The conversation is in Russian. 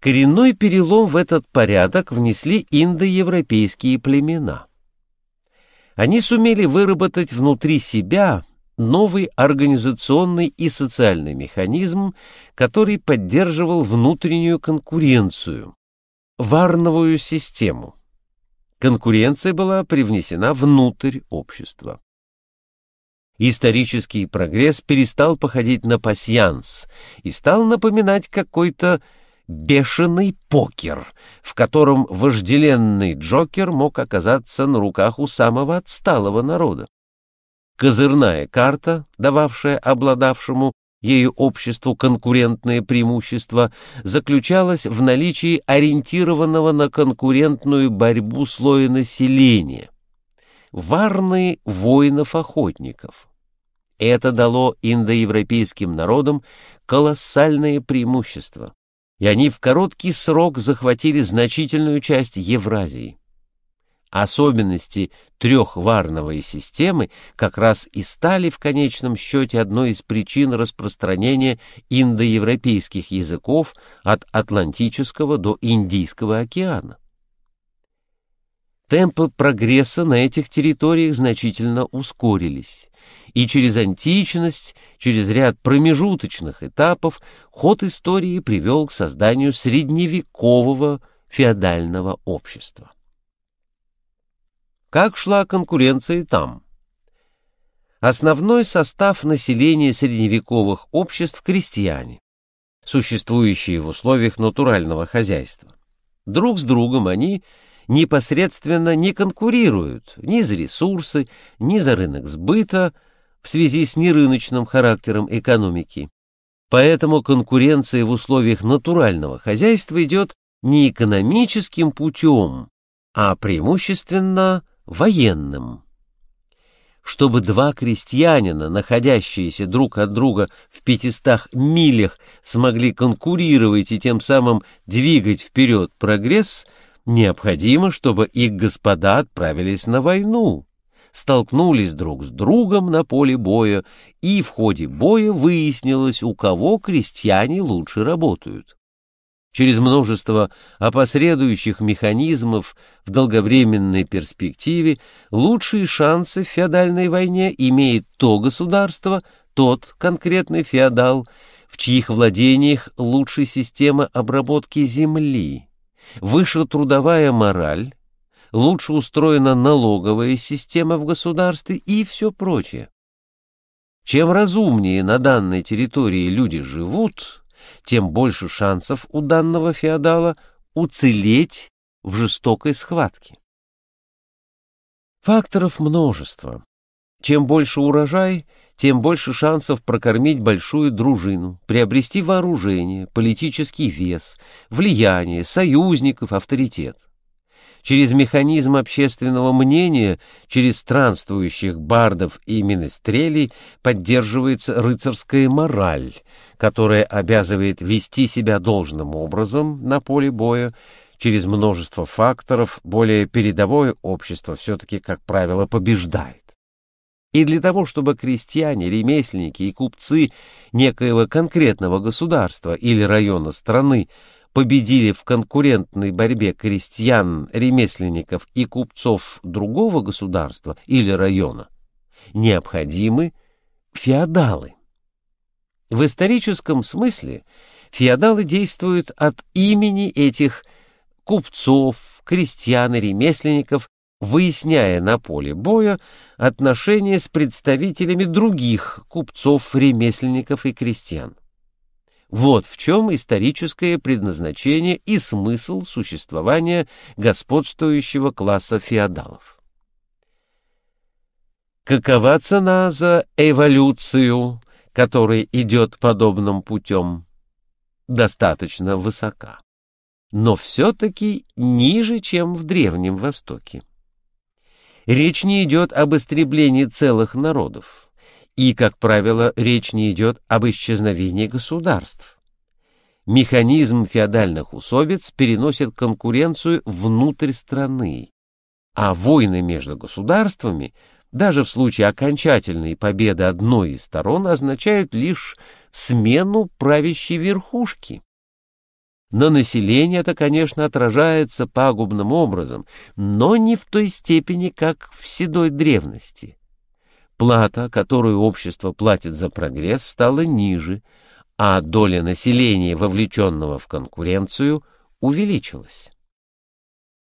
Коренной перелом в этот порядок внесли индоевропейские племена. Они сумели выработать внутри себя новый организационный и социальный механизм, который поддерживал внутреннюю конкуренцию, варновую систему. Конкуренция была привнесена внутрь общества. Исторический прогресс перестал походить на пасьянс и стал напоминать какой-то бешеный покер, в котором вожделенный Джокер мог оказаться на руках у самого отсталого народа. Козырная карта, дававшая обладавшему ею обществу конкурентное преимущество, заключалась в наличии ориентированного на конкурентную борьбу слоя населения — варны воинов-охотников. Это дало индоевропейским народам колоссальное преимущество и они в короткий срок захватили значительную часть Евразии. Особенности трехварновой системы как раз и стали в конечном счете одной из причин распространения индоевропейских языков от Атлантического до Индийского океана. Темпы прогресса на этих территориях значительно ускорились, и через античность, через ряд промежуточных этапов ход истории привел к созданию средневекового феодального общества. Как шла конкуренция там? Основной состав населения средневековых обществ – крестьяне, существующие в условиях натурального хозяйства. Друг с другом они – непосредственно не конкурируют ни за ресурсы, ни за рынок сбыта в связи с нерыночным характером экономики. Поэтому конкуренция в условиях натурального хозяйства идет не экономическим путем, а преимущественно военным. Чтобы два крестьянина, находящиеся друг от друга в пятистах милях, смогли конкурировать и тем самым двигать вперед прогресс – Необходимо, чтобы их господа отправились на войну, столкнулись друг с другом на поле боя, и в ходе боя выяснилось, у кого крестьяне лучше работают. Через множество опосредующих механизмов в долговременной перспективе лучшие шансы в феодальной войне имеет то государство, тот конкретный феодал, в чьих владениях лучшая система обработки земли выше трудовая мораль, лучше устроена налоговая система в государстве и все прочее. Чем разумнее на данной территории люди живут, тем больше шансов у данного феодала уцелеть в жестокой схватке. Факторов множество. Чем больше урожай, тем больше шансов прокормить большую дружину, приобрести вооружение, политический вес, влияние, союзников, авторитет. Через механизм общественного мнения, через странствующих бардов и министрелей поддерживается рыцарская мораль, которая обязывает вести себя должным образом на поле боя, через множество факторов более передовое общество все-таки, как правило, побеждает. И для того, чтобы крестьяне, ремесленники и купцы некоего конкретного государства или района страны победили в конкурентной борьбе крестьян, ремесленников и купцов другого государства или района, необходимы феодалы. В историческом смысле феодалы действуют от имени этих купцов, крестьян и ремесленников выясняя на поле боя отношения с представителями других купцов, ремесленников и крестьян. Вот в чем историческое предназначение и смысл существования господствующего класса феодалов. Какова цена за эволюцию, которая идет подобным путем? Достаточно высока, но все-таки ниже, чем в Древнем Востоке. Речь не идет об истреблении целых народов, и, как правило, речь не идет об исчезновении государств. Механизм феодальных усобиц переносит конкуренцию внутрь страны, а войны между государствами, даже в случае окончательной победы одной из сторон, означают лишь смену правящей верхушки. На население это, конечно, отражается пагубным образом, но не в той степени, как в седой древности. Плата, которую общество платит за прогресс, стала ниже, а доля населения, вовлеченного в конкуренцию, увеличилась.